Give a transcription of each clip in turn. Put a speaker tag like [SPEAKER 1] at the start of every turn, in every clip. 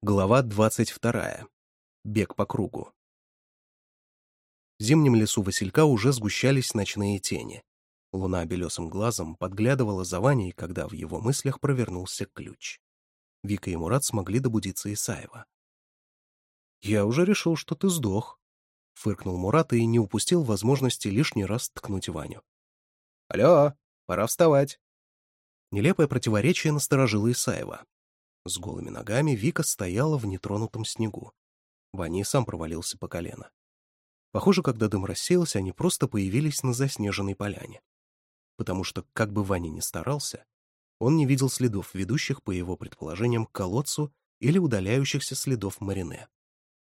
[SPEAKER 1] Глава 22. Бег по кругу. В зимнем лесу Василька уже сгущались ночные тени. Луна белесым глазом подглядывала за Ваней, когда в его мыслях провернулся ключ. Вика и Мурат смогли добудиться Исаева. «Я уже решил, что ты сдох», — фыркнул Мурат и не упустил возможности лишний раз ткнуть Ваню. «Алло, пора вставать». Нелепое противоречие насторожило Исаева, с голыми ногами Вика стояла в нетронутом снегу. Ваня сам провалился по колено. Похоже, когда дым рассеялся, они просто появились на заснеженной поляне. Потому что, как бы Ваня ни старался, он не видел следов, ведущих, по его предположениям, к колодцу или удаляющихся следов Марине.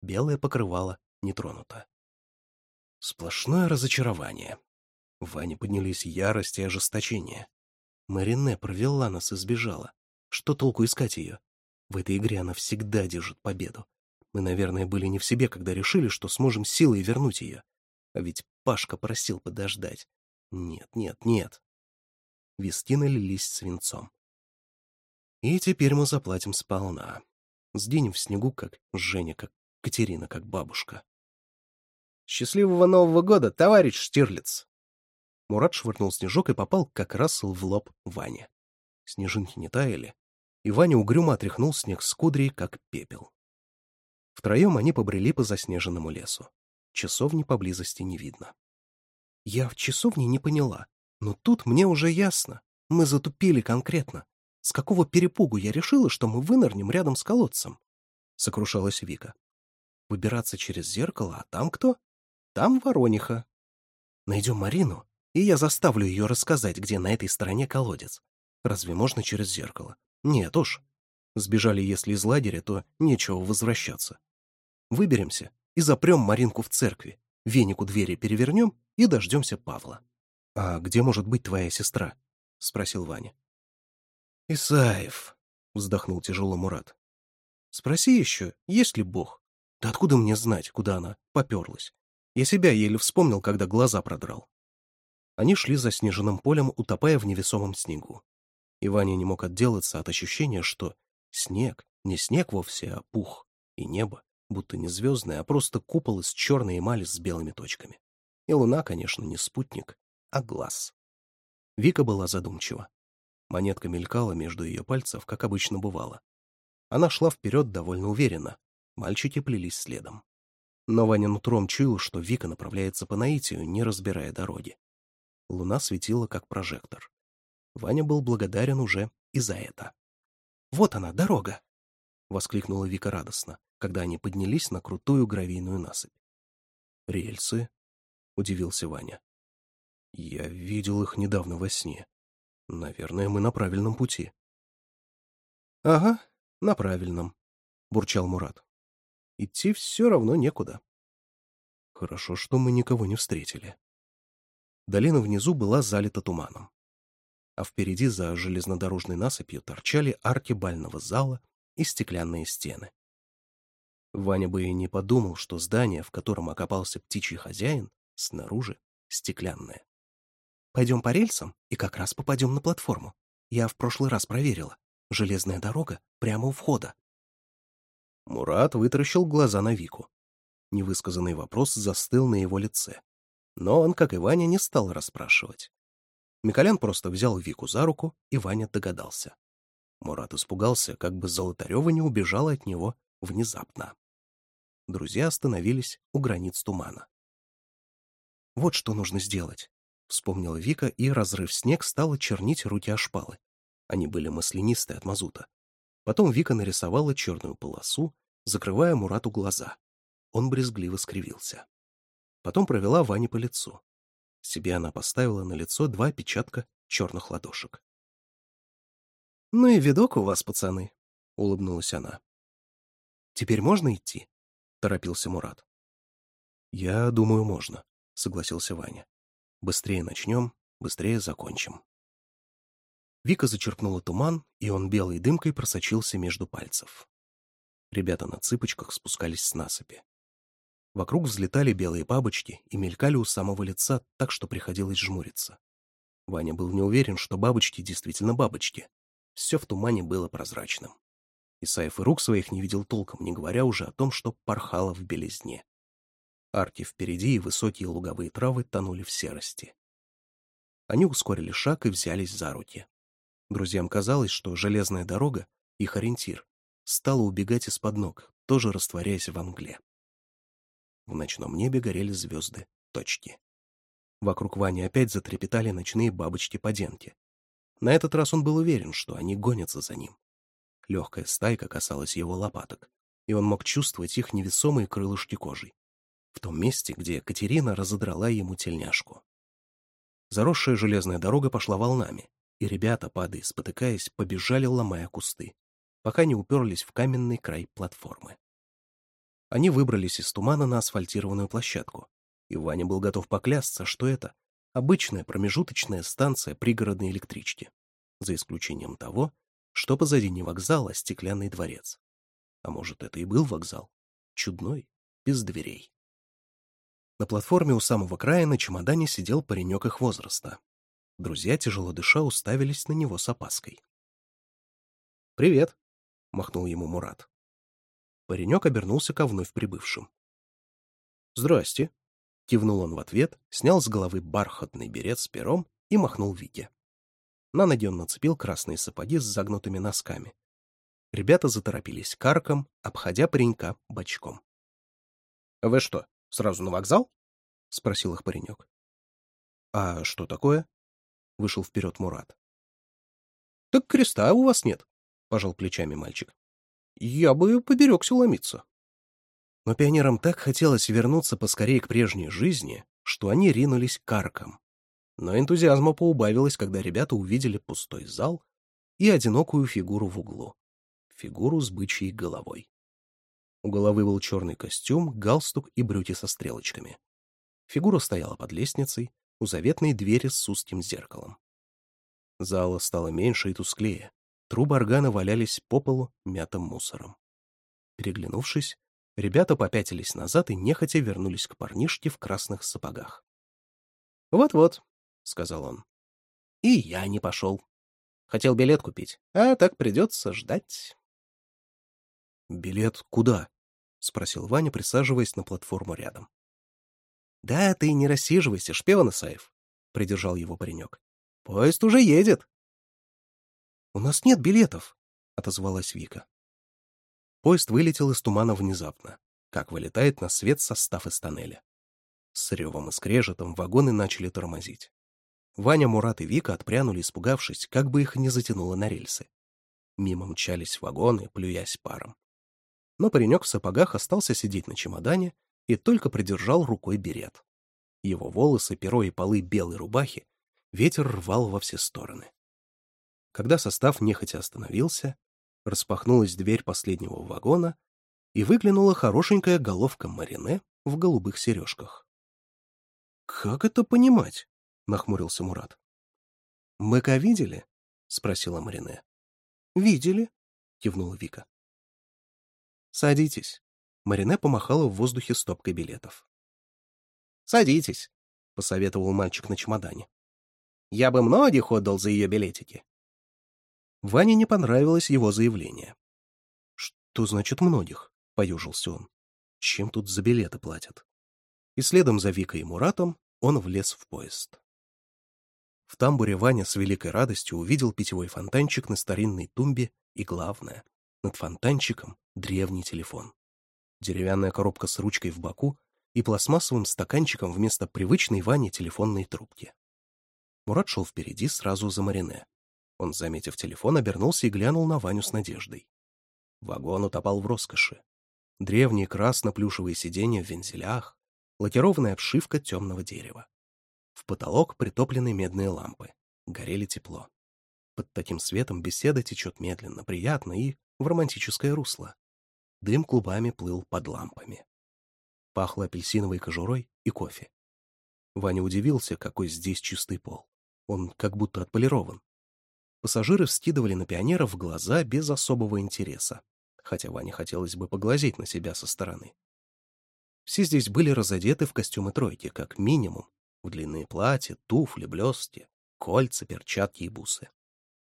[SPEAKER 1] Белое покрывало нетронуто. Сплошное разочарование. В Ване поднялись ярость и ожесточение. Марине провела нас и сбежала. Что толку искать ее? В этой игре она всегда держит победу. Мы, наверное, были не в себе, когда решили, что сможем силой вернуть ее. А ведь Пашка просил подождать. Нет, нет, нет. Вестины лились свинцом. И теперь мы заплатим сполна. Сденем в снегу, как Женя, как Катерина, как бабушка. «Счастливого Нового года, товарищ Штирлиц!» Мурат швырнул снежок и попал как раз в лоб Ване. Снежинки не таяли, и Ваня угрюмо отряхнул снег с кудрей, как пепел. Втроем они побрели по заснеженному лесу. Часовни поблизости не видно. Я в часовне не поняла, но тут мне уже ясно. Мы затупили конкретно. С какого перепугу я решила, что мы вынырнем рядом с колодцем? Сокрушалась Вика. Выбираться через зеркало, а там кто? Там Ворониха. Найдем Марину, и я заставлю ее рассказать, где на этой стороне колодец. Разве можно через зеркало? Нет уж. Сбежали, если из лагеря, то нечего возвращаться. Выберемся и запрем Маринку в церкви, венику двери перевернем и дождемся Павла. «А где может быть твоя сестра?» — спросил Ваня. «Исаев», — вздохнул тяжело Мурат. «Спроси еще, есть ли Бог? Да откуда мне знать, куда она поперлась? Я себя еле вспомнил, когда глаза продрал». Они шли за снежным полем, утопая в невесомом снегу и Ваня не мог отделаться от ощущения, что снег не снег вовсе, а пух, и небо, будто не звездное, а просто купол из черной эмали с белыми точками. И луна, конечно, не спутник, а глаз. Вика была задумчива. Монетка мелькала между ее пальцев, как обычно бывало. Она шла вперед довольно уверенно. Мальчики плелись следом. Но Ваня нутром чуял, что Вика направляется по наитию, не разбирая дороги. Луна светила, как прожектор. Ваня был благодарен уже и за это. «Вот она, дорога!» — воскликнула Вика радостно, когда они поднялись на крутую гравийную насыпь. «Рельсы?» — удивился Ваня. «Я видел их недавно во сне. Наверное, мы на правильном пути». «Ага, на правильном», — бурчал Мурат. «Идти все равно некуда». «Хорошо, что мы никого не встретили». Долина внизу была залита туманом а впереди за железнодорожной насыпью торчали арки бального зала и стеклянные стены. Ваня бы и не подумал, что здание, в котором окопался птичий хозяин, снаружи стеклянное. «Пойдем по рельсам и как раз попадем на платформу. Я в прошлый раз проверила. Железная дорога прямо у входа». Мурат вытаращил глаза на Вику. Невысказанный вопрос застыл на его лице. Но он, как и Ваня, не стал расспрашивать. Миколян просто взял Вику за руку, и Ваня догадался. Мурат испугался, как бы Золотарева не убежала от него внезапно. Друзья остановились у границ тумана. «Вот что нужно сделать», — вспомнила Вика, и, разрыв снег, стал чернить руки о шпалы. Они были маслянистые от мазута. Потом Вика нарисовала черную полосу, закрывая Мурату глаза. Он брезгливо скривился. Потом провела Ване по лицу. Себе она поставила на лицо два печатка черных ладошек. «Ну и видок у вас, пацаны», — улыбнулась она. «Теперь можно идти?» — торопился Мурат. «Я думаю, можно», — согласился Ваня. «Быстрее начнем, быстрее закончим». Вика зачерпнула туман, и он белой дымкой просочился между пальцев. Ребята на цыпочках спускались с насыпи. Вокруг взлетали белые бабочки и мелькали у самого лица так, что приходилось жмуриться. Ваня был не уверен, что бабочки действительно бабочки. Все в тумане было прозрачным. Исаев и рук своих не видел толком, не говоря уже о том, что порхало в белизне. Арки впереди и высокие луговые травы тонули в серости. Они ускорили шаг и взялись за руки. Друзьям казалось, что железная дорога, их ориентир, стала убегать из-под ног, тоже растворяясь во мгле. В ночном небе горели звезды, точки. Вокруг Вани опять затрепетали ночные бабочки-поденки. На этот раз он был уверен, что они гонятся за ним. Легкая стайка касалась его лопаток, и он мог чувствовать их невесомые крылышки кожей. В том месте, где Катерина разодрала ему тельняшку. Заросшая железная дорога пошла волнами, и ребята, падая, спотыкаясь, побежали, ломая кусты, пока не уперлись в каменный край платформы. Они выбрались из тумана на асфальтированную площадку, и Ваня был готов поклясться, что это обычная промежуточная станция пригородной электрички, за исключением того, что позади не вокзал, а стеклянный дворец. А может, это и был вокзал? Чудной, без дверей. На платформе у самого края на чемодане сидел паренек их возраста. Друзья, тяжело дыша, уставились на него с опаской. «Привет», — махнул ему Мурат. Паренек обернулся ко вновь прибывшим. «Здрасте», — кивнул он в ответ, снял с головы бархатный берет с пером и махнул Вике. На ноги он нацепил красные сапоги с загнутыми носками. Ребята заторопились карком, обходя паренька бочком. «А — Вы что, сразу на вокзал? — спросил их паренек. — А что такое? — вышел вперед Мурат. — Так креста у вас нет, — пожал плечами мальчик я бы поберегся ломиться. Но пионерам так хотелось вернуться поскорее к прежней жизни, что они ринулись к аркам. Но энтузиазма поубавилось, когда ребята увидели пустой зал и одинокую фигуру в углу. Фигуру с бычьей головой. У головы был черный костюм, галстук и брюки со стрелочками. Фигура стояла под лестницей, у заветной двери с узким зеркалом. Зала стало меньше и тусклее. Трубы органа валялись по полу мятым мусором. Переглянувшись, ребята попятились назад и нехотя вернулись к парнишке в красных сапогах. «Вот-вот», — сказал он. «И я не пошел. Хотел билет купить, а так придется ждать». «Билет куда?» — спросил Ваня, присаживаясь на платформу рядом. «Да ты не рассиживайся, шпион Исаев», — придержал его паренек. «Поезд уже едет. «У нас нет билетов», — отозвалась Вика. Поезд вылетел из тумана внезапно, как вылетает на свет состав из тоннеля. С ревом и скрежетом вагоны начали тормозить. Ваня, Мурат и Вика отпрянули, испугавшись, как бы их не затянуло на рельсы. Мимо мчались вагоны, плюясь паром. Но паренек в сапогах остался сидеть на чемодане и только придержал рукой берет. Его волосы, перо и полы белой рубахи ветер рвал во все стороны когда состав нехотя остановился, распахнулась дверь последнего вагона, и выглянула хорошенькая головка Марине в голубых сережках. «Как это понимать?» — нахмурился Мурат. «Быка видели?» — спросила Марине. «Видели», — кивнула Вика. «Садитесь», — Марине помахала в воздухе стопкой билетов. «Садитесь», — посоветовал мальчик на чемодане. «Я бы многих отдал за ее билетики». Ване не понравилось его заявление. «Что значит многих?» — поюжился он. «Чем тут за билеты платят?» И следом за Викой и Муратом он влез в поезд. В тамбуре Ваня с великой радостью увидел питьевой фонтанчик на старинной тумбе и, главное, над фонтанчиком древний телефон. Деревянная коробка с ручкой в боку и пластмассовым стаканчиком вместо привычной Ване телефонной трубки. Мурат шел впереди сразу за Марине, он, заметив телефон, обернулся и глянул на Ваню с надеждой. Вагон утопал в роскоши. Древние красно-плюшевые сиденья в вензелях, лакированная обшивка темного дерева. В потолок притоплены медные лампы. Горели тепло. Под таким светом беседа течет медленно, приятно и в романтическое русло. Дым клубами плыл под лампами. Пахло апельсиновой кожурой и кофе. Ваня удивился, какой здесь чистый пол. Он как будто отполирован. Пассажиры вскидывали на пионеров глаза без особого интереса, хотя Ване хотелось бы поглазеть на себя со стороны. Все здесь были разодеты в костюмы тройки, как минимум, в длинные платья, туфли, блестки, кольца, перчатки и бусы.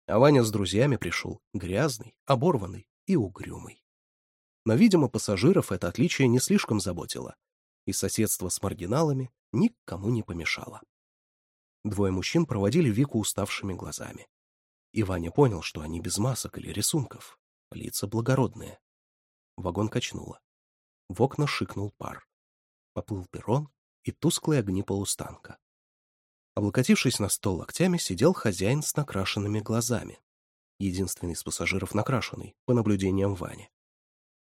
[SPEAKER 1] А Ваня с друзьями пришел грязный, оборванный и угрюмый. Но, видимо, пассажиров это отличие не слишком заботило, и соседство с маргиналами никому не помешало. Двое мужчин проводили Вику уставшими глазами. И Ваня понял, что они без масок или рисунков. Лица благородные. Вагон качнуло. В окна шикнул пар. Поплыл перрон и тусклые огни полустанка. Облокотившись на стол локтями, сидел хозяин с накрашенными глазами. Единственный из пассажиров накрашенный, по наблюдениям Вани.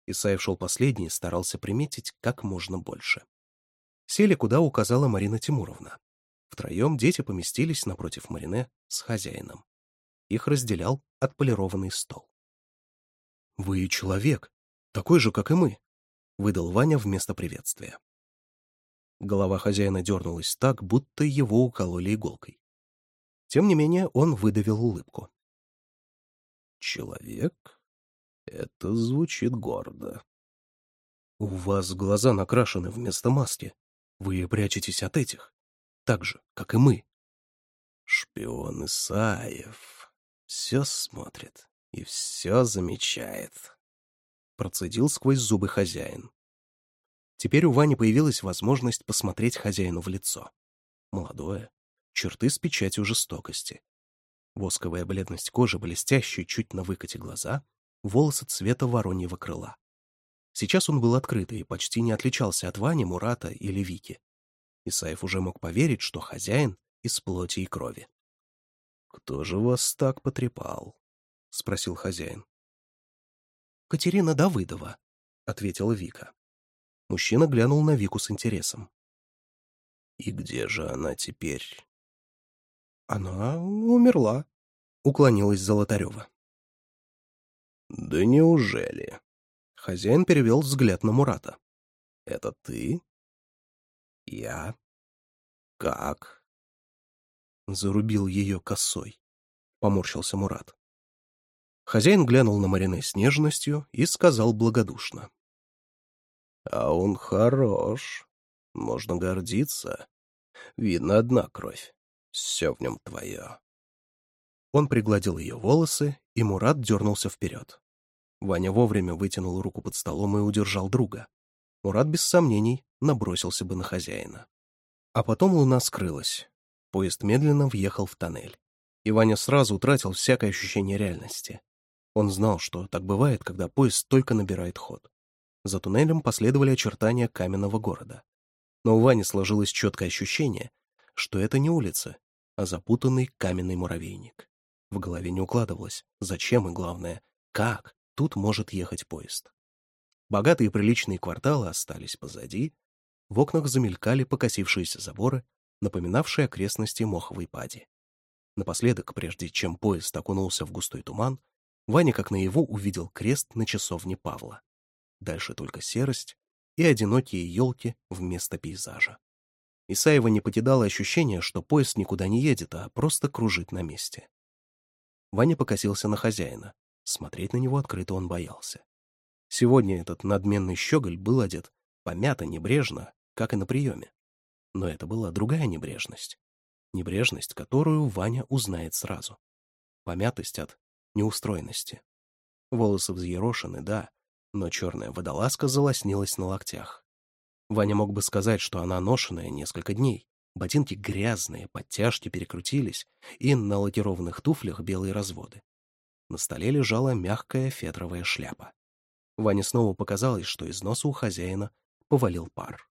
[SPEAKER 1] Исаев шел последний и старался приметить как можно больше. Сели, куда указала Марина Тимуровна. Втроем дети поместились напротив Марине с хозяином. Их разделял отполированный стол. «Вы человек, такой же, как и мы», — выдал Ваня вместо приветствия. Голова хозяина дернулась так, будто его укололи иголкой. Тем не менее, он выдавил улыбку. «Человек? Это звучит гордо». «У вас глаза накрашены вместо маски. Вы прячетесь от этих, так же, как и мы». «Шпион Исаев», все смотрит и все замечает. Процедил сквозь зубы хозяин. Теперь у Вани появилась возможность посмотреть хозяину в лицо. Молодое, черты с печатью жестокости. Восковая бледность кожи, блестящие чуть на выкате глаза, волосы цвета вороньего крыла. Сейчас он был открытый и почти не отличался от Вани, Мурата или Вики. Исаев уже мог поверить, что хозяин из плоти и крови. «Кто же вас так потрепал?» — спросил хозяин. «Катерина Давыдова», — ответила Вика. Мужчина глянул на Вику с интересом. «И где же она теперь?» «Она умерла», — уклонилась Золотарева. «Да неужели?» — хозяин перевел взгляд на Мурата. «Это ты?» «Я». «Как?» Зарубил ее косой. Поморщился Мурат. Хозяин глянул на Марине с нежностью и сказал благодушно. «А он хорош. Можно гордиться. Видно, одна кровь. Все в нем твое». Он пригладил ее волосы, и Мурат дернулся вперед. Ваня вовремя вытянул руку под столом и удержал друга. Мурат без сомнений набросился бы на хозяина. А потом луна скрылась, поезд медленно въехал в тоннель. И Ваня сразу утратил всякое ощущение реальности. Он знал, что так бывает, когда поезд только набирает ход. За туннелем последовали очертания каменного города. Но у Вани сложилось четкое ощущение, что это не улица, а запутанный каменный муравейник. В голове не укладывалось, зачем и, главное, как тут может ехать поезд. Богатые приличные кварталы остались позади, в окнах замелькали покосившиеся заборы, напоминавшей окрестности Моховой Пади. Напоследок, прежде чем поезд окунулся в густой туман, Ваня как на его увидел крест на часовне Павла. Дальше только серость и одинокие елки вместо пейзажа. Исаева не покидало ощущение, что поезд никуда не едет, а просто кружит на месте. Ваня покосился на хозяина. Смотреть на него открыто он боялся. Сегодня этот надменный щеголь был одет помято, небрежно, как и на приеме но это была другая небрежность. Небрежность, которую Ваня узнает сразу. Помятость от неустроенности. Волосы взъерошены, да, но черная водолазка залоснилась на локтях. Ваня мог бы сказать, что она ношенная несколько дней. Ботинки грязные, подтяжки перекрутились, и на лакированных туфлях белые разводы. На столе лежала мягкая фетровая шляпа. Ване снова показалось, что из носа у хозяина повалил пар.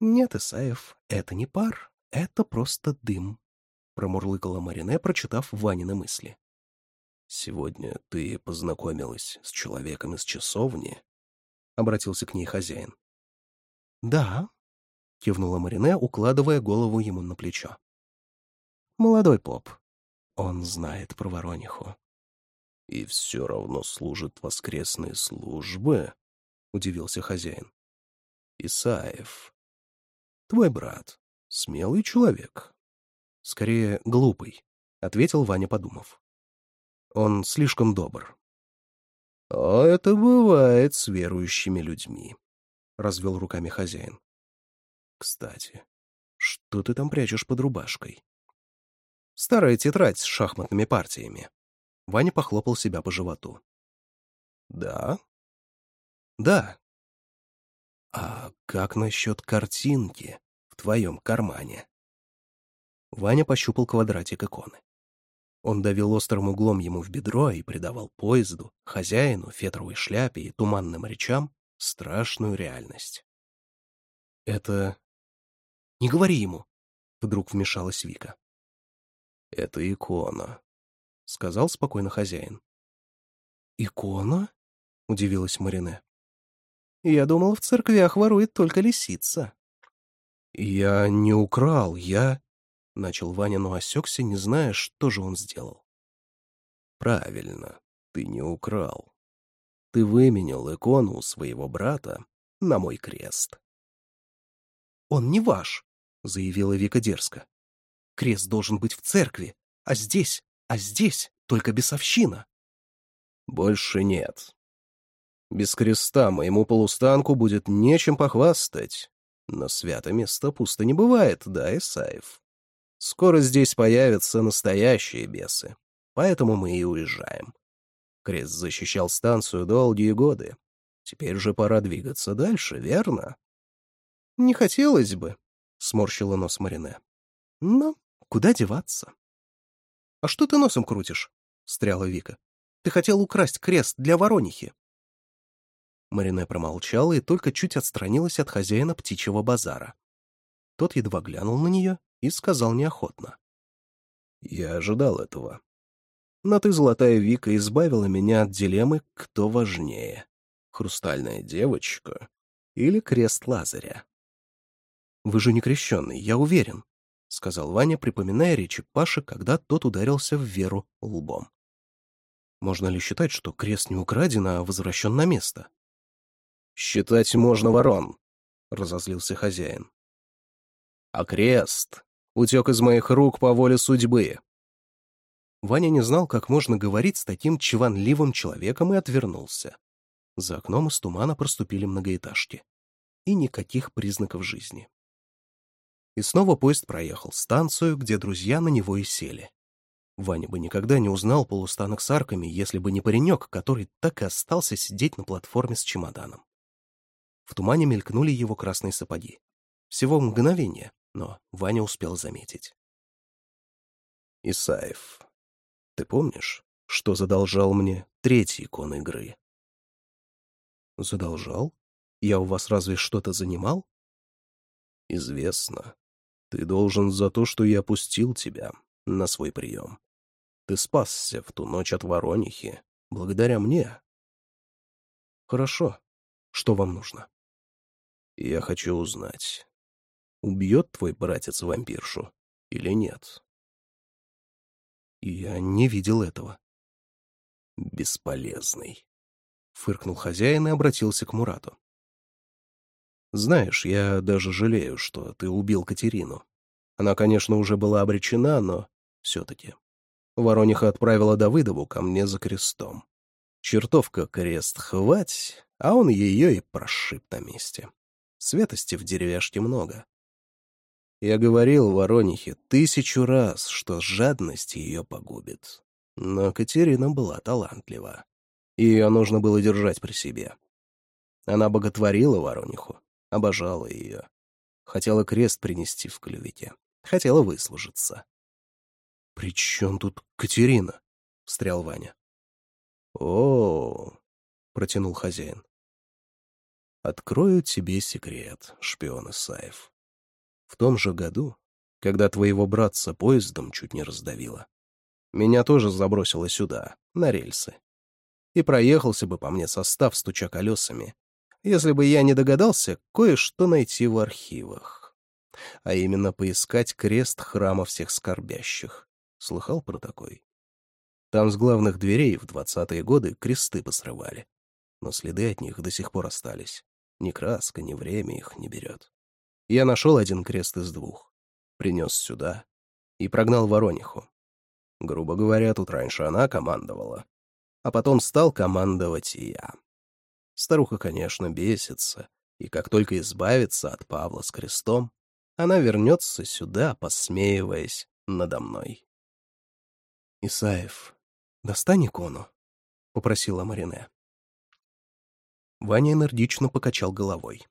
[SPEAKER 1] «Нет, Исаев, это не пар, это просто дым», — промурлыкала Марине, прочитав Ванины мысли. «Сегодня ты познакомилась с человеком из часовни?» — обратился к ней хозяин. «Да», — кивнула Марине, укладывая голову ему на плечо. «Молодой поп. Он знает про Ворониху». «И все равно служит воскресные службы?» — удивился хозяин. «Исаев, Твой брат. Смелый человек. Скорее, глупый, — ответил Ваня, подумав. Он слишком добр. — А это бывает с верующими людьми, — развел руками хозяин. — Кстати, что ты там прячешь под рубашкой? — Старая тетрадь с шахматными партиями. Ваня похлопал себя по животу. — Да? — Да, «А как насчет картинки в твоем кармане?» Ваня пощупал квадратик иконы. Он давил острым углом ему в бедро и придавал поезду, хозяину, фетровой шляпе и туманным речам страшную реальность. «Это...» «Не говори ему!» — вдруг вмешалась Вика. «Это икона», — сказал спокойно хозяин. «Икона?» — удивилась Марине. Я думал, в церквях ворует только лисица». «Я не украл, я...» — начал Ваня, но осекся, не зная, что же он сделал. «Правильно, ты не украл. Ты выменял икону у своего брата на мой крест». «Он не ваш», — заявила Вика дерзко. «Крест должен быть в церкви, а здесь, а здесь только бесовщина». «Больше нет», без креста моему полустанку будет нечем похвастать. Но свято место пусто не бывает, да, Исаев? Скоро здесь появятся настоящие бесы. Поэтому мы и уезжаем. Крест защищал станцию долгие годы. Теперь же пора двигаться дальше, верно? — Не хотелось бы, — сморщила нос Марине. — Но куда деваться? — А что ты носом крутишь? — встряла Вика. — Ты хотел украсть крест для Воронихи. Марине промолчала и только чуть отстранилась от хозяина птичьего базара. Тот едва глянул на нее и сказал неохотно. «Я ожидал этого. Но ты, золотая Вика, избавила меня от дилеммы «Кто важнее?» «Хрустальная девочка» или «Крест Лазаря?» «Вы же не крещенный, я уверен», — сказал Ваня, припоминая речи Паши, когда тот ударился в веру лбом. «Можно ли считать, что крест не украден, а возвращен на место?» «Считать можно ворон», — разозлился хозяин. «А крест утек из моих рук по воле судьбы». Ваня не знал, как можно говорить с таким чванливым человеком, и отвернулся. За окном из тумана проступили многоэтажки. И никаких признаков жизни. И снова поезд проехал станцию, где друзья на него и сели. Ваня бы никогда не узнал полустанок с арками, если бы не паренек, который так и остался сидеть на платформе с чемоданом. В тумане мелькнули его красные сапоги. Всего мгновение, но Ваня успел заметить. «Исаев, ты помнишь, что задолжал мне третий икон игры?» «Задолжал? Я у вас разве что-то занимал?» «Известно. Ты должен за то, что я пустил тебя на свой прием. Ты спасся в ту ночь от Воронихи, благодаря мне». «Хорошо. Что вам нужно?» Я хочу узнать, убьет твой братец вампиршу или нет? Я не видел этого. Бесполезный. Фыркнул хозяин и обратился к Мурату. Знаешь, я даже жалею, что ты убил Катерину. Она, конечно, уже была обречена, но все-таки. Ворониха отправила Давыдову ко мне за крестом. Чертовка крест хвать, а он ее и прошиб на месте. Светости в деревяшке много. Я говорил Воронихе тысячу раз, что жадность ее погубит. Но Катерина была талантлива. Ее нужно было держать при себе. Она боготворила Ворониху, обожала ее. Хотела крест принести в клювике. Хотела выслужиться. «При чем тут Катерина?» — встрял Ваня. «О, -о, -о, -о — протянул хозяин. Открою тебе секрет, шпион Исаев. В том же году, когда твоего братца поездом чуть не раздавило, меня тоже забросило сюда, на рельсы. И проехался бы по мне состав, стуча колесами, если бы я не догадался кое-что найти в архивах. А именно поискать крест храма всех скорбящих. Слыхал про такой? Там с главных дверей в двадцатые годы кресты посрывали, но следы от них до сих пор остались. Ни краска, ни время их не берет. Я нашел один крест из двух, принес сюда и прогнал Ворониху. Грубо говоря, тут раньше она командовала, а потом стал командовать и я. Старуха, конечно, бесится, и как только избавится от Павла с крестом, она вернется сюда, посмеиваясь надо мной. «Исаев, достань икону», — попросила Марине. Ваня энергично покачал головой.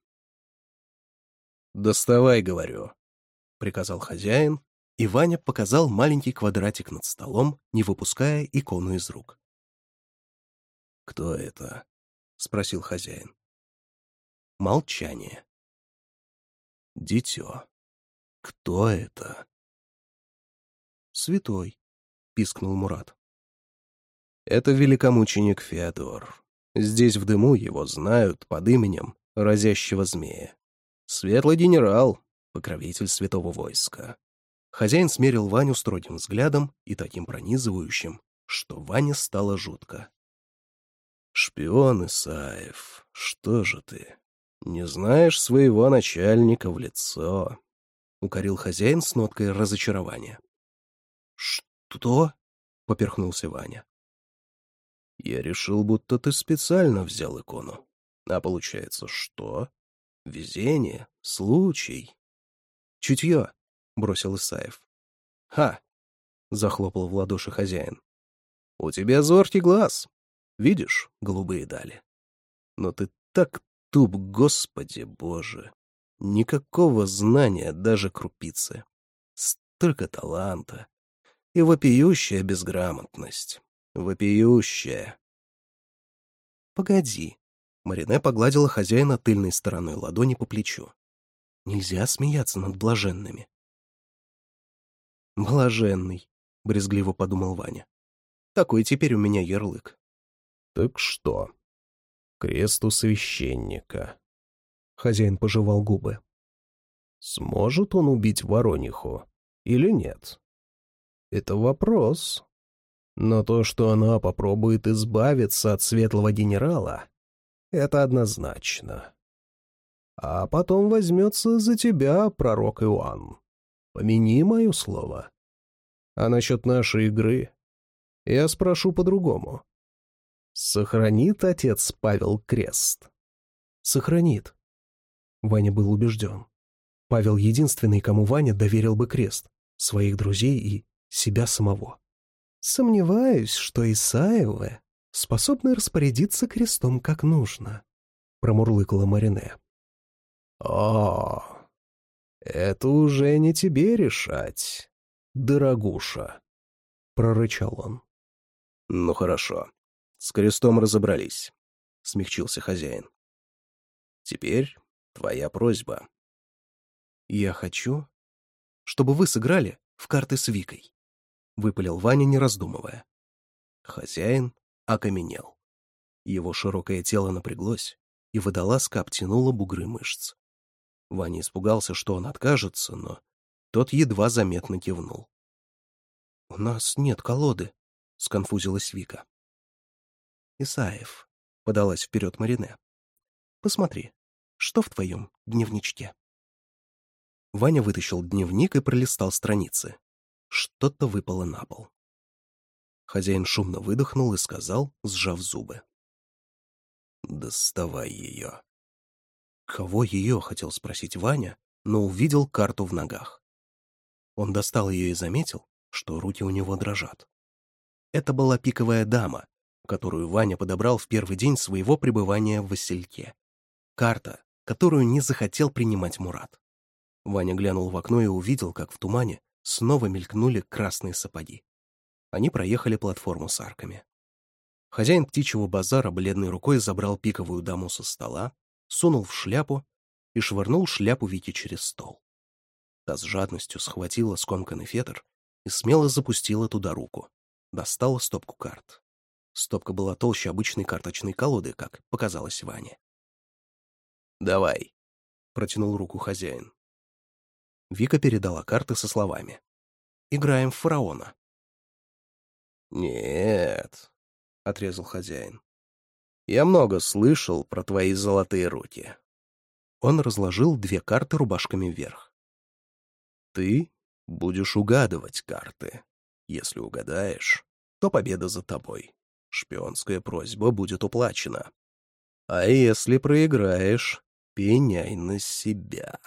[SPEAKER 1] «Доставай, — говорю», — приказал хозяин, и Ваня показал маленький квадратик над столом, не выпуская икону из рук. «Кто это?» — спросил хозяин. Молчание. «Дитё, кто это?» «Святой», — пискнул Мурат. «Это великомученик Феодор», Здесь в дыму его знают под именем разящего змея. Светлый генерал, покровитель святого войска. Хозяин смерил Ваню строгим взглядом и таким пронизывающим, что Ване стало жутко. «Шпион Исаев, что же ты? Не знаешь своего начальника в лицо?» — укорил хозяин с ноткой разочарования. «Что?» — поперхнулся Ваня. Я решил, будто ты специально взял икону. А получается, что? Везение, случай. Чутье, — бросил Исаев. Ха! — захлопал в ладоши хозяин. У тебя зоркий глаз. Видишь голубые дали. Но ты так туп, господи боже. Никакого знания, даже крупицы. Столько таланта. И вопиющая безграмотность. Вопиющее. «Погоди». Марине погладила хозяина тыльной стороной ладони по плечу. «Нельзя смеяться над блаженными». «Блаженный», — брезгливо подумал Ваня. «Такой теперь у меня ярлык».
[SPEAKER 2] «Так что?» «Кресту священника». Хозяин пожевал губы. «Сможет он убить Ворониху или нет?» «Это вопрос». Но то, что она попробует избавиться от светлого генерала, это однозначно. А потом возьмется за тебя, пророк Иоанн. Помяни мое слово. А насчет нашей игры я спрошу по-другому. Сохранит отец Павел крест?
[SPEAKER 1] Сохранит. Ваня был убежден. Павел единственный, кому Ваня доверил бы крест, своих друзей и себя самого. Сомневаюсь, что Исаевы способны распорядиться крестом как нужно, — промурлыкала Марине.
[SPEAKER 2] — О, это уже не тебе решать, дорогуша, — прорычал он.
[SPEAKER 1] — Ну хорошо, с крестом разобрались, — смягчился хозяин. — Теперь твоя просьба. — Я хочу, чтобы вы сыграли в карты с Викой. — выпалил Ваня, не раздумывая. Хозяин окаменел. Его широкое тело напряглось, и водолазка обтянула бугры мышц. Ваня испугался, что он откажется, но тот едва заметно кивнул. — У нас нет колоды, — сконфузилась Вика. — Исаев, — подалась вперед Марине, — посмотри, что в твоем дневничке? Ваня вытащил дневник и пролистал страницы что-то выпало на пол. Хозяин шумно выдохнул и сказал, сжав зубы. «Доставай ее». «Кого ее?» — хотел спросить Ваня, но увидел карту в ногах. Он достал ее и заметил, что руки у него дрожат. Это была пиковая дама, которую Ваня подобрал в первый день своего пребывания в Васильке. Карта, которую не захотел принимать Мурат. Ваня глянул в окно и увидел, как в тумане снова мелькнули красные сапоги. Они проехали платформу с арками. Хозяин птичьего базара бледной рукой забрал пиковую даму со стола, сунул в шляпу и швырнул шляпу Вики через стол. Та с жадностью схватила скомканный фетр и смело запустила туда руку. Достала стопку карт. Стопка была толще обычной карточной колоды, как показалось Ване. «Давай», — протянул руку хозяин. Вика передала карты со словами. «Играем в фараона».
[SPEAKER 2] «Нет», — отрезал хозяин. «Я много слышал про твои золотые руки».
[SPEAKER 1] Он разложил две карты рубашками вверх.
[SPEAKER 2] «Ты будешь угадывать карты. Если угадаешь, то победа за тобой. Шпионская просьба будет уплачена. А если проиграешь, пеняй на себя».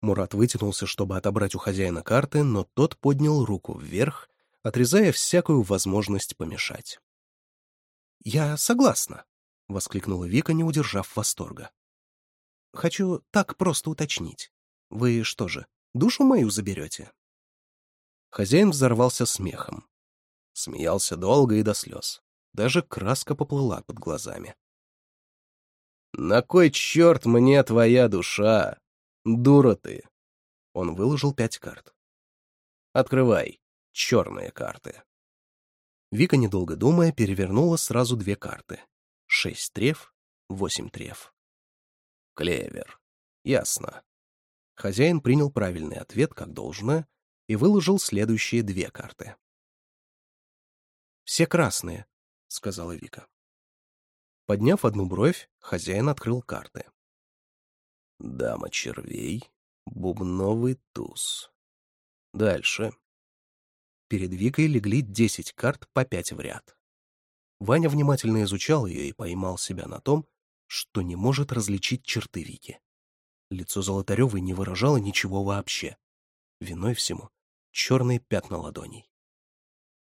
[SPEAKER 1] Мурат вытянулся, чтобы отобрать у хозяина карты, но тот поднял руку вверх, отрезая всякую возможность помешать. «Я согласна», — воскликнула Вика, не удержав восторга. «Хочу так просто уточнить. Вы что же, душу мою заберете?» Хозяин взорвался смехом. Смеялся долго и до слез. Даже краска поплыла под глазами.
[SPEAKER 2] «На кой черт мне твоя душа?» Дура ты. Он выложил пять карт. Открывай. Черные карты.
[SPEAKER 1] Вика, недолго думая, перевернула сразу две карты. Шесть треф, восемь треф.
[SPEAKER 2] Клевер. Ясно.
[SPEAKER 1] Хозяин принял правильный ответ, как должно, и выложил следующие две карты. «Все красные», — сказала Вика. Подняв одну бровь, хозяин открыл карты.
[SPEAKER 2] Дама червей, бубновый туз. Дальше.
[SPEAKER 1] Перед Викой легли десять карт по пять в ряд. Ваня внимательно изучал ее и поймал себя на том, что не может различить черты Вики. Лицо Золотаревой не выражало ничего вообще. Виной всему черные пятна ладоней.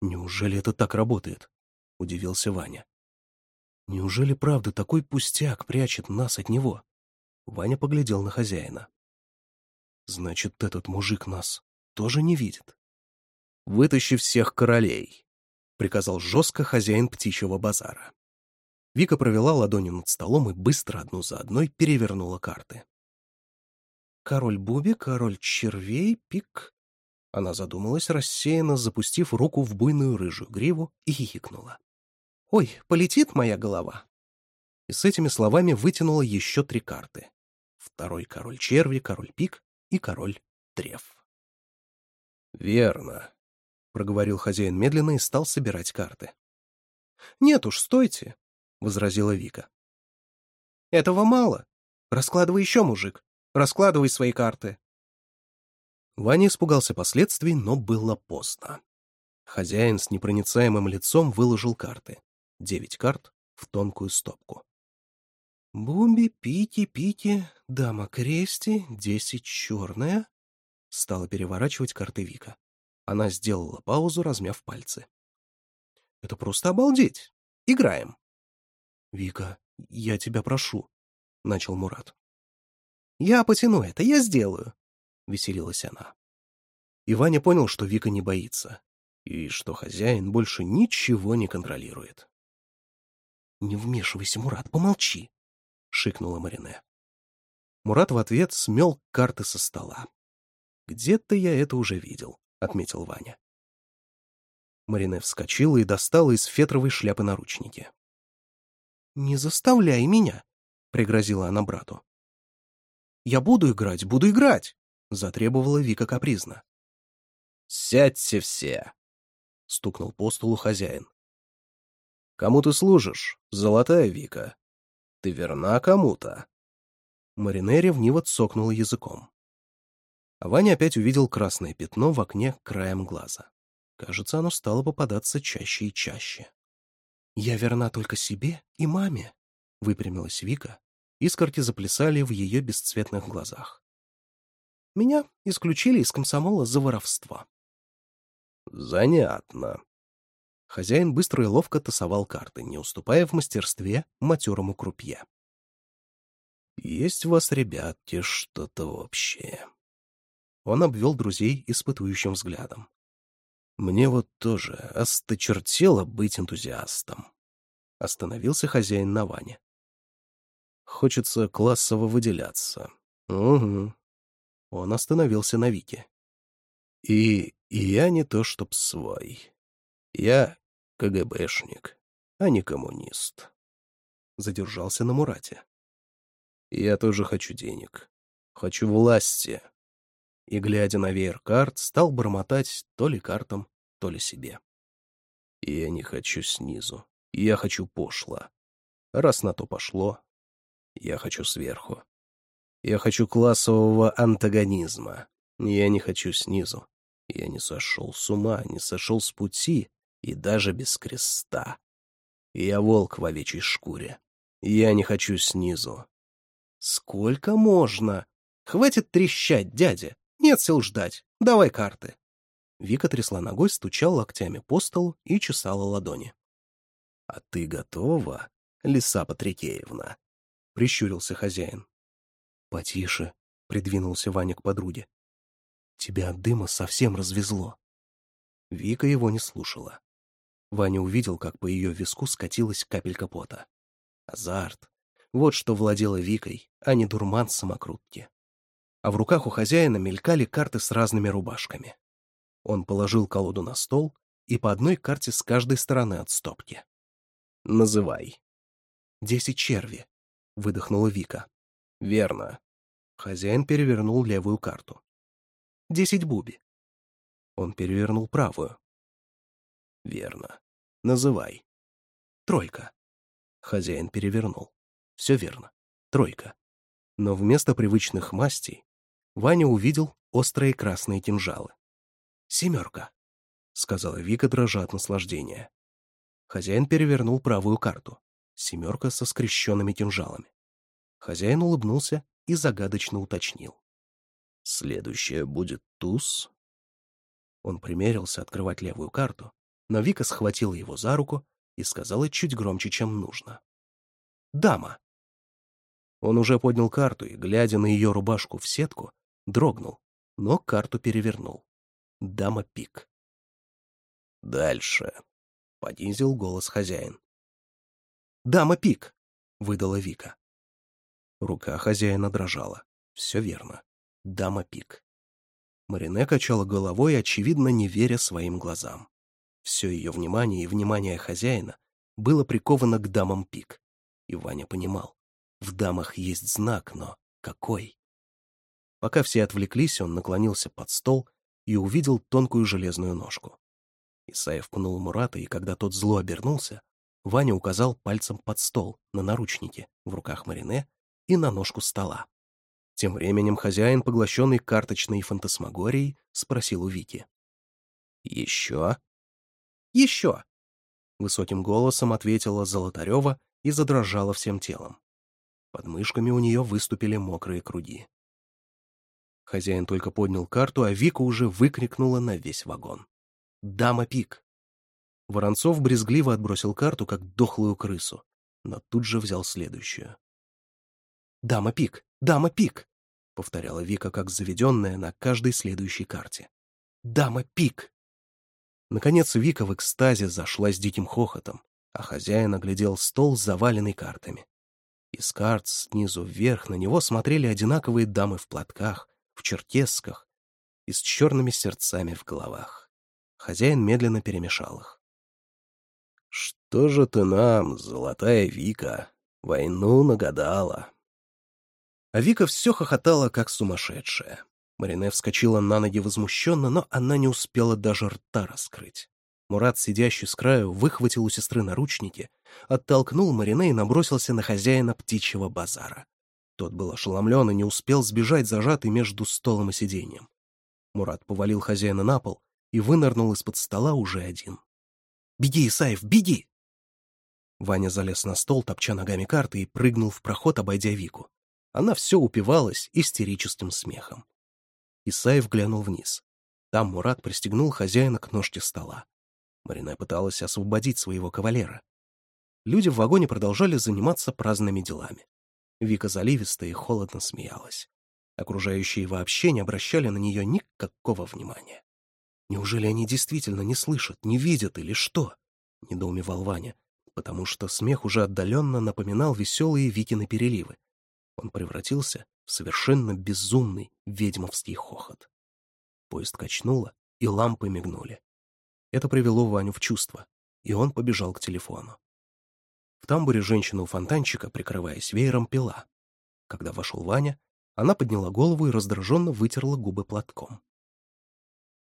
[SPEAKER 1] «Неужели это так работает?» — удивился Ваня. «Неужели правда такой пустяк прячет нас от него?» Ваня поглядел на хозяина. «Значит, этот мужик нас тоже не видит?» «Вытащи всех королей», — приказал жестко хозяин птичьего базара. Вика провела ладонью над столом и быстро одну за одной перевернула карты. «Король Буби, король червей, пик...» Она задумалась, рассеянно запустив руку в буйную рыжую гриву и хихикнула. «Ой, полетит моя голова!» И с этими словами вытянула еще три карты второй король черви, король пик и король треф.
[SPEAKER 2] «Верно», — проговорил хозяин медленно и стал собирать карты.
[SPEAKER 1] «Нет уж, стойте», — возразила Вика. «Этого мало. Раскладывай еще, мужик. Раскладывай свои карты». Ваня испугался последствий, но было поздно. Хозяин с непроницаемым лицом выложил карты. Девять карт в тонкую стопку. Бомби, Пики, Пики, Дама Крести, десять черная. Стала переворачивать карты Вика. Она сделала паузу, размяв пальцы. Это просто обалдеть. Играем. Вика, я тебя прошу, начал Мурат. Я потяну это, я сделаю, веселилась она. И Ваня понял, что Вика не боится, и что хозяин больше ничего не контролирует. Не вмешивайся, Мурат, помолчи, шикнула Марине. Мурат в ответ смел карты со стола. «Где-то я это уже видел», — отметил Ваня. Марине вскочила и достала из фетровой шляпы наручники. «Не заставляй меня», — пригрозила она брату. «Я буду играть, буду играть», — затребовала Вика капризно.
[SPEAKER 2] «Сядьте все», — стукнул по столу хозяин. «Кому ты служишь, золотая Вика?» ты верна кому-то».
[SPEAKER 1] Марине ревниво цокнула языком. А Ваня опять увидел красное пятно в окне краем глаза. Кажется, оно стало попадаться чаще и чаще. «Я верна только себе и маме», — выпрямилась Вика. Искорки заплясали в ее бесцветных глазах. «Меня исключили из комсомола за воровство».
[SPEAKER 2] «Занятно»,
[SPEAKER 1] Хозяин быстро и ловко тасовал карты, не уступая в мастерстве матерому крупье.
[SPEAKER 2] «Есть у вас, ребятки, что-то общее».
[SPEAKER 1] Он обвел друзей испытующим взглядом.
[SPEAKER 2] «Мне вот тоже осточертело быть энтузиастом», —
[SPEAKER 1] остановился хозяин на ване.
[SPEAKER 2] «Хочется классово выделяться».
[SPEAKER 1] «Угу». Он остановился на Вике.
[SPEAKER 2] «И, и я не то чтоб свой». Я КГБшник, а не коммунист.
[SPEAKER 1] Задержался на Мурате.
[SPEAKER 2] Я тоже хочу денег. Хочу власти.
[SPEAKER 1] И, глядя на веер карт, стал бормотать то ли картам, то ли себе.
[SPEAKER 2] Я не хочу снизу. Я хочу пошло. Раз на то пошло, я хочу сверху. Я хочу классового антагонизма. Я не хочу снизу. Я не сошел с ума, не сошел с пути и даже без креста. Я волк в овечьей шкуре. Я не хочу снизу.
[SPEAKER 1] Сколько можно? Хватит трещать, дядя. Нет сил ждать. Давай карты. Вика трясла ногой, стучала локтями по столу и чесала ладони.
[SPEAKER 2] — А ты готова, лиса Патрикеевна? — прищурился хозяин.
[SPEAKER 1] — Потише, — придвинулся Ваня к подруге. — Тебя от дыма совсем развезло. Вика его не слушала. Ваня увидел, как по ее виску скатилась капелька пота. Азарт. Вот что владела Викой, а не дурман самокрутки. А в руках у хозяина мелькали карты с разными рубашками. Он положил колоду на стол и по одной карте с каждой стороны от стопки.
[SPEAKER 2] «Называй».
[SPEAKER 1] «Десять черви», — выдохнула Вика.
[SPEAKER 2] «Верно».
[SPEAKER 1] Хозяин перевернул левую карту. «Десять буби». Он перевернул правую.
[SPEAKER 2] «Верно». Называй.
[SPEAKER 1] Тройка. Хозяин перевернул. Все верно. Тройка. Но вместо привычных мастей Ваня увидел острые красные кинжалы. «Семерка», — сказала Вика, дрожа от наслаждения. Хозяин перевернул правую карту. Семерка со скрещенными кинжалами. Хозяин улыбнулся и загадочно уточнил.
[SPEAKER 2] следующая будет туз?»
[SPEAKER 1] Он примерился открывать левую карту, но Вика схватила его за руку и сказала чуть громче, чем нужно. «Дама!» Он уже поднял карту и, глядя на ее рубашку в сетку, дрогнул, но карту перевернул. Дама пик.
[SPEAKER 2] «Дальше», — понизил голос хозяин.
[SPEAKER 1] «Дама пик», — выдала Вика. Рука хозяина дрожала. Все верно. Дама пик. Марине качала головой, очевидно, не веря своим глазам. Все ее внимание и внимание хозяина было приковано к дамам пик. И Ваня понимал, в дамах есть знак, но какой? Пока все отвлеклись, он наклонился под стол и увидел тонкую железную ножку. Исаев пнул Мурата, и когда тот зло обернулся, Ваня указал пальцем под стол, на наручники, в руках Марине и на ножку стола. Тем временем хозяин, поглощенный карточной фантасмагорией, спросил у Вики.
[SPEAKER 2] «Еще?»
[SPEAKER 1] Еще!» Высоким голосом ответила Золотарева и задрожала всем телом. Под мышками у нее выступили мокрые круги. Хозяин только поднял карту, а Вика уже выкрикнула на весь вагон. «Дама пик!» Воронцов брезгливо отбросил карту, как дохлую крысу, но тут же взял следующую. «Дама пик! Дама пик!» — повторяла Вика, как заведенная на каждой следующей карте. «Дама пик!» Наконец Вика в экстазе зашла с диким хохотом, а хозяин оглядел стол, заваленный картами. Из карт снизу вверх на него смотрели одинаковые дамы в платках, в черкесках и с черными сердцами в головах. Хозяин медленно перемешал их.
[SPEAKER 2] «Что же ты нам, золотая Вика, войну нагадала?»
[SPEAKER 1] А Вика все хохотала, как сумасшедшая. Марине вскочила на ноги возмущенно, но она не успела даже рта раскрыть. Мурат, сидящий с краю, выхватил у сестры наручники, оттолкнул Марине и набросился на хозяина птичьего базара. Тот был ошеломлен и не успел сбежать, зажатый между столом и сиденьем. Мурат повалил хозяина на пол и вынырнул из-под стола уже один. «Беги, Исаев, беги!» Ваня залез на стол, топча ногами карты, и прыгнул в проход, обойдя Вику. Она все упивалась истерическим смехом. Исаев глянул вниз. Там Мурат пристегнул хозяина к ножке стола. Марина пыталась освободить своего кавалера. Люди в вагоне продолжали заниматься праздными делами. Вика заливисто и холодно смеялась. Окружающие вообще не обращали на нее никакого внимания. «Неужели они действительно не слышат, не видят или что?» — недоумевал Ваня, потому что смех уже отдаленно напоминал веселые Викины переливы. Он превратился совершенно безумный ведьмовский хохот. Поезд качнуло, и лампы мигнули. Это привело Ваню в чувство, и он побежал к телефону. В тамбуре женщина у фонтанчика, прикрываясь веером, пила. Когда вошел Ваня, она подняла голову и раздраженно вытерла губы платком.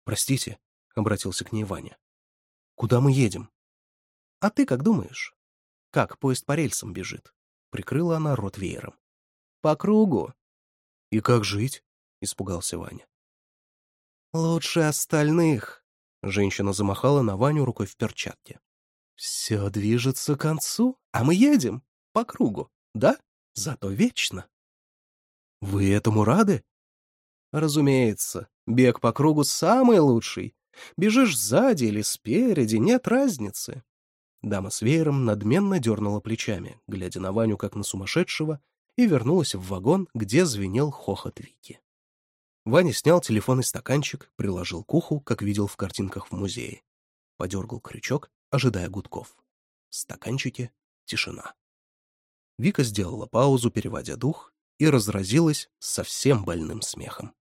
[SPEAKER 1] «Простите», — обратился к ней Ваня. «Куда мы едем?» «А ты как думаешь?» «Как поезд по рельсам бежит?» Прикрыла она рот веером по кругу. «И как жить?» — испугался Ваня. «Лучше остальных», — женщина замахала на Ваню рукой в перчатке. «Все движется к концу, а мы едем по кругу, да? Зато вечно». «Вы этому рады?» «Разумеется, бег по кругу самый лучший. Бежишь сзади или спереди, нет разницы». Дама с веером надменно дернула плечами, глядя на Ваню как на сумасшедшего, и вернулась в вагон, где звенел хохот Вики. Ваня снял телефон и стаканчик, приложил к уху, как видел в картинках в музее. Подергал крючок, ожидая гудков. В стаканчике тишина. Вика сделала паузу, переводя дух, и разразилась совсем больным смехом.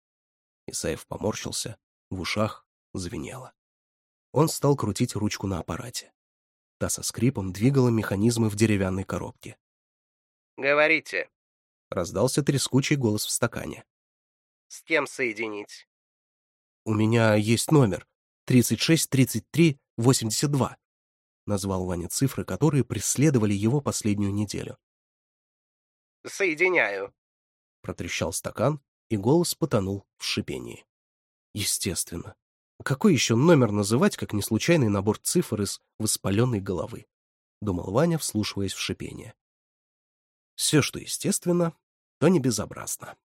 [SPEAKER 1] Исаев поморщился, в ушах звенело. Он стал крутить ручку на аппарате. Та со скрипом двигала механизмы в деревянной коробке.
[SPEAKER 3] «Говорите»,
[SPEAKER 1] раздался трескучий голос в стакане.
[SPEAKER 3] «С кем соединить?»
[SPEAKER 1] «У меня есть номер. 36-33-82», — назвал Ваня цифры, которые преследовали его последнюю неделю.
[SPEAKER 3] «Соединяю», —
[SPEAKER 1] протрещал стакан, и голос потонул в шипении. «Естественно. Какой еще номер называть, как не случайный набор цифр из воспаленной головы?» — думал Ваня, вслушиваясь в шипение. Все, что естественно, но не безобразно.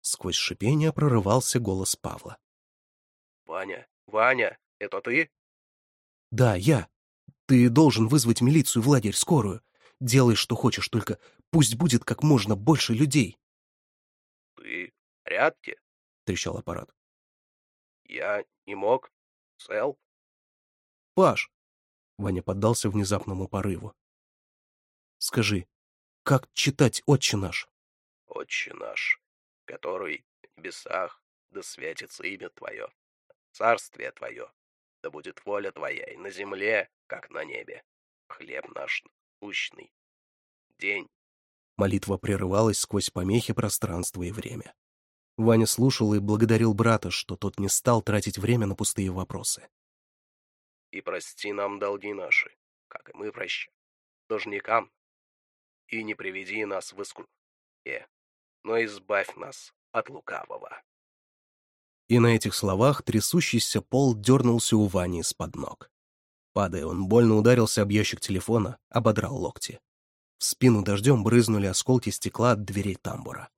[SPEAKER 1] Сквозь шипение прорывался голос Павла.
[SPEAKER 3] «Ваня, Ваня, это ты?»
[SPEAKER 1] «Да, я. Ты должен вызвать милицию, в лагерь, скорую. Делай, что хочешь, только пусть будет как можно больше людей».
[SPEAKER 3] «Ты в порядке?»
[SPEAKER 1] — трещал аппарат.
[SPEAKER 3] «Я не мог. Цел?»
[SPEAKER 1] «Паш!» — Ваня поддался внезапному порыву. «Скажи, как читать «Отче наш»?»
[SPEAKER 3] Отче наш, который в небесах, да светится имя Твое, царствие Твое, да будет воля Твоя и на земле, как на небе. Хлеб наш насущный. День.
[SPEAKER 1] Молитва прерывалась сквозь помехи пространства и время. Ваня слушал и благодарил брата, что тот не стал тратить время на пустые вопросы.
[SPEAKER 3] «И прости нам долги наши, как и мы прощаем должникам, и не приведи нас в искушение, э, но избавь нас от лукавого».
[SPEAKER 1] И на этих словах трясущийся пол дернулся у Вани из-под ног. Падая, он больно ударился об ящик телефона, ободрал локти. В спину дождем брызнули осколки стекла от дверей тамбура.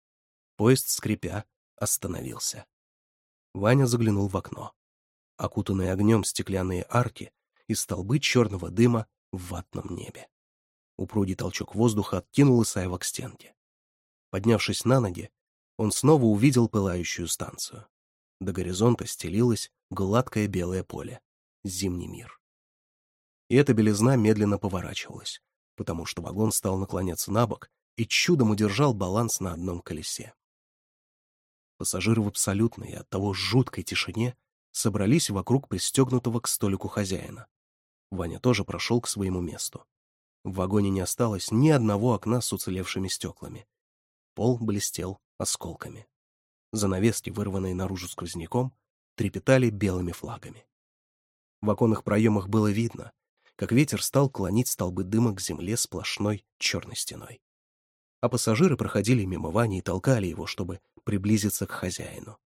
[SPEAKER 1] Поезд, скрипя, остановился. Ваня заглянул в окно. Окутанные огнем стеклянные арки и столбы черного дыма в ватном небе. Упругий толчок воздуха откинул Исаева к стенке. Поднявшись на ноги, он снова увидел пылающую станцию. До горизонта стелилось гладкое белое поле. Зимний мир. И эта белизна медленно поворачивалась, потому что вагон стал наклоняться на бок и чудом удержал баланс на одном колесе. Пассажиры в абсолютной и оттого жуткой тишине собрались вокруг пристегнутого к столику хозяина. Ваня тоже прошел к своему месту. В вагоне не осталось ни одного окна с уцелевшими стеклами, Пол блестел осколками. Занавески, вырванные наружу сквозняком, трепетали белыми флагами. В оконных проемах было видно, как ветер стал клонить столбы дыма к земле сплошной черной стеной. А пассажиры проходили мимо Вани и толкали его, чтобы приблизиться к хозяину.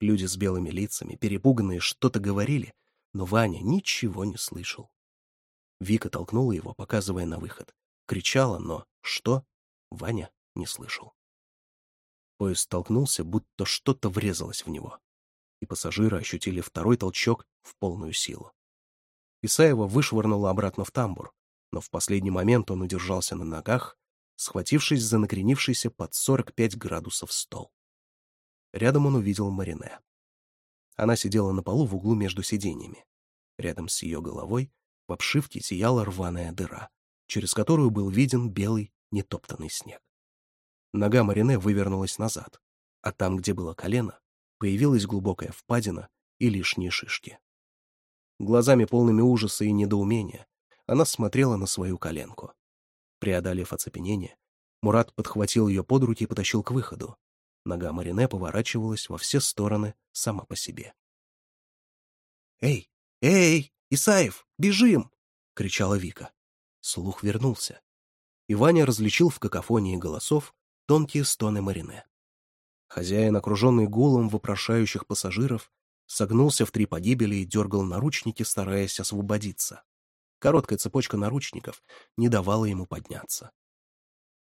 [SPEAKER 1] Люди с белыми лицами, перепуганные, что-то говорили, но Ваня ничего не слышал. Вика толкнула его, показывая на выход. Кричала, но что, Ваня не слышал. Поезд столкнулся, будто что-то врезалось в него. И пассажиры ощутили второй толчок в полную силу. Исаева вышвырнула обратно в тамбур, но в последний момент он удержался на ногах, схватившись за накренившийся под 45 градусов стол. Рядом он увидел Марине. Она сидела на полу в углу между сиденьями. Рядом с ее головой в обшивке сияла рваная дыра, через которую был виден белый нетоптанный снег. Нога Марине вывернулась назад, а там, где было колено, появилась глубокая впадина и лишние шишки. Глазами полными ужаса и недоумения она смотрела на свою коленку. Преодолев оцепенение, Мурат подхватил ее под руки и потащил к выходу. Нога Марине поворачивалась во все стороны сама по себе. «Эй! Эй! Исаев! Бежим!» — кричала Вика. Слух вернулся. И Ваня различил в какофонии голосов тонкие стоны Марине. Хозяин, окруженный гулом вопрошающих пассажиров, согнулся в три погибели и дергал наручники, стараясь освободиться. Короткая цепочка наручников не давала ему подняться.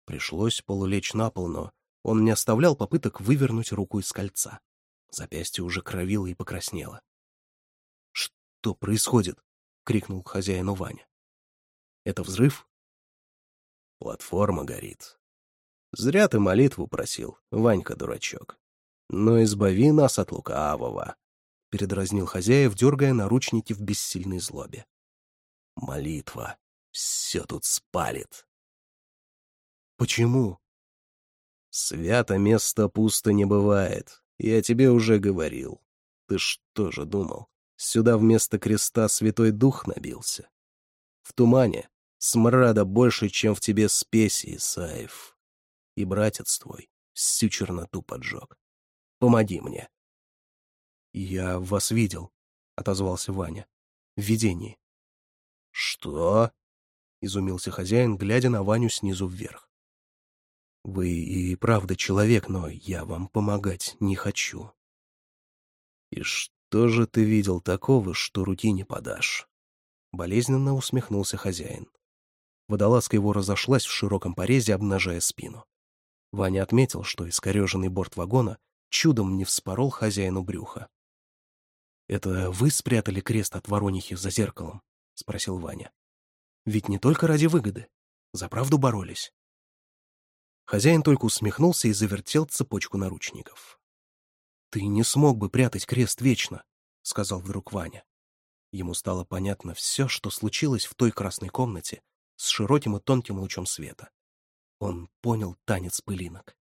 [SPEAKER 1] Пришлось полулечь на пол, но он не оставлял попыток вывернуть руку из кольца. Запястье уже кровило и покраснело. «Что происходит?» — крикнул хозяину Ваня. «Это взрыв?»
[SPEAKER 2] «Платформа горит», Зря ты молитву просил, Ванька-дурачок. Но избави нас от лукавого, — передразнил хозяев, дергая наручники в бессильной злобе. Молитва. Все тут спалит.
[SPEAKER 1] Почему?
[SPEAKER 2] Свято место пусто не бывает. Я тебе уже говорил. Ты что же думал? Сюда вместо креста Святой Дух набился. В тумане смрада больше, чем в тебе спеси, Исаев и братец твой всю черноту поджег. Помоги мне.
[SPEAKER 1] — Я вас видел, — отозвался Ваня. — В видении.
[SPEAKER 2] — Что?
[SPEAKER 1] — изумился хозяин, глядя на Ваню снизу вверх. — Вы и правда человек, но я вам помогать не хочу.
[SPEAKER 2] — И что же ты видел такого, что руки не подашь?
[SPEAKER 1] — болезненно усмехнулся хозяин. Водолазка его разошлась в широком порезе, обнажая спину. Ваня отметил, что искореженный борт вагона чудом не вспорол хозяину брюха. «Это вы спрятали крест от воронихи за зеркалом?» — спросил Ваня. «Ведь не только ради выгоды. За правду боролись». Хозяин только усмехнулся и завертел цепочку наручников. «Ты не смог бы прятать крест вечно», — сказал вдруг Ваня. Ему стало понятно все, что случилось в той красной комнате с широким и тонким лучом света. Он понял танец пылинок.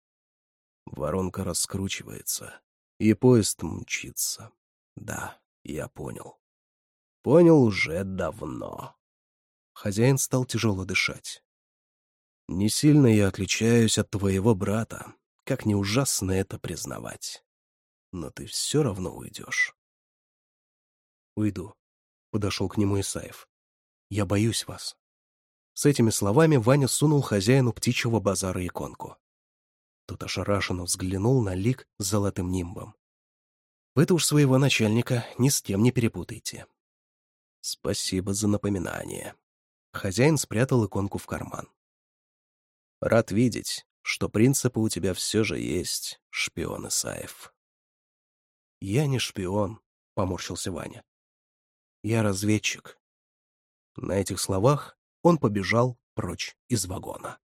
[SPEAKER 2] Воронка раскручивается, и поезд мчится. Да, я понял. Понял уже давно.
[SPEAKER 1] Хозяин стал тяжело дышать.
[SPEAKER 2] Не сильно я отличаюсь от твоего брата, как не ужасно это признавать. Но ты все равно уйдешь.
[SPEAKER 1] Уйду. Подошел к нему Исаев. Я боюсь вас. С этими словами Ваня сунул хозяину птичьего базара иконку. Тот ошарашенно взглянул на лик с золотым нимбом. «Вы-то уж своего начальника ни с кем не перепутайте».
[SPEAKER 2] «Спасибо за напоминание».
[SPEAKER 1] Хозяин спрятал иконку в карман.
[SPEAKER 2] «Рад видеть, что принципы у тебя все же есть, шпион Исаев».
[SPEAKER 1] «Я не шпион», — поморщился Ваня. «Я разведчик». На этих словах он побежал прочь из вагона.